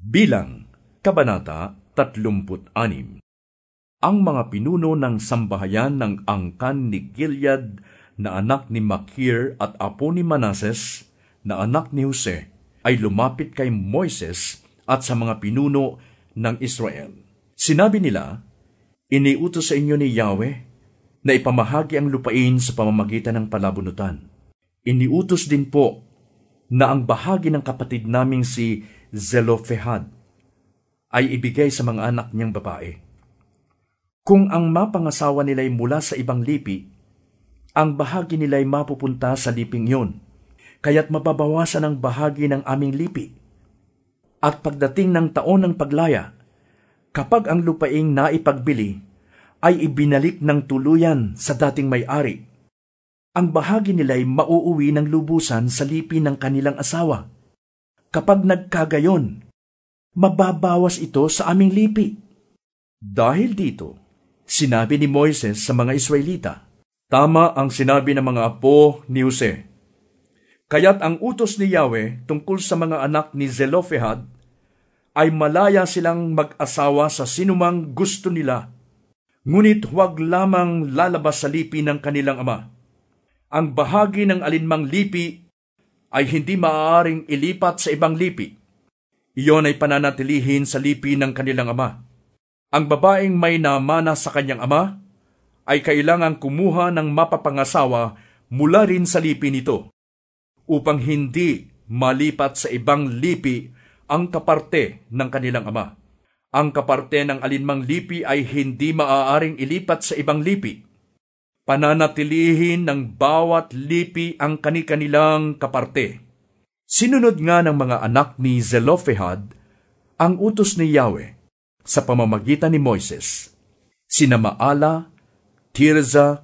Bilang, Kabanata 36 Ang mga pinuno ng sambahayan ng angkan ni Gilead na anak ni Makir at apo ni Manases na anak ni Jose ay lumapit kay Moises at sa mga pinuno ng Israel. Sinabi nila, Iniutos sa inyo ni Yahweh na ipamahagi ang lupain sa pamamagitan ng palabunutan. Iniutos din po na ang bahagi ng kapatid naming si Zelofehad ay ibigay sa mga anak niyang babae. Kung ang mapangasawa nila'y mula sa ibang lipi, ang bahagi nila'y mapupunta sa liping yon, kaya't mababawasan ang bahagi ng aming lipi. At pagdating ng taon ng paglaya, kapag ang lupaing naipagbili ay ibinalik ng tuluyan sa dating may-ari, ang bahagi nila'y mauuwi ng lubusan sa lipi ng kanilang asawa Kapag nagkagayon, mababawas ito sa aming lipi. Dahil dito, sinabi ni Moises sa mga Israelita, Tama ang sinabi ng mga apo ni Jose. Kaya't ang utos ni Yahweh tungkol sa mga anak ni Zelofehad ay malaya silang mag-asawa sa sinumang gusto nila, ngunit huwag lamang lalabas sa lipi ng kanilang ama. Ang bahagi ng alinmang lipi ay hindi maaaring ilipat sa ibang lipi. Iyon ay pananatilihin sa lipi ng kanilang ama. Ang babaeng may namana sa kanyang ama ay kailangang kumuha ng mapapangasawa mula rin sa lipi nito upang hindi malipat sa ibang lipi ang kaparte ng kanilang ama. Ang kaparte ng alinmang lipi ay hindi maaaring ilipat sa ibang lipi pananatilihin ng bawat lipi ang kani-kanilang kaparte. Sinunod nga ng mga anak ni Zelofehad ang utos ni Yahweh sa pamamagitan ni Moises. Sina Maala, Tirza,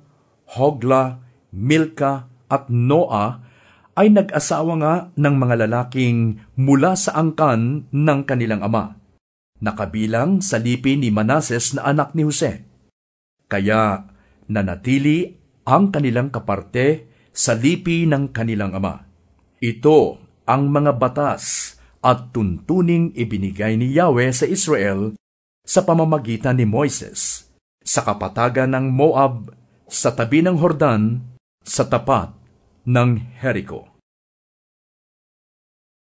Hogla, Milka at Noah ay nag-asawa nga ng mga lalaking mula sa angkan ng kanilang ama, nakabilang sa lipi ni Manases na anak ni Jose. Kaya nanatili ang kanilang kaparte sa lipi ng kanilang ama. Ito ang mga batas at tuntuning ibinigay ni Yahweh sa Israel sa pamamagitan ni Moises sa kapatagan ng Moab sa tabi ng Hordan sa tapat ng Jericho.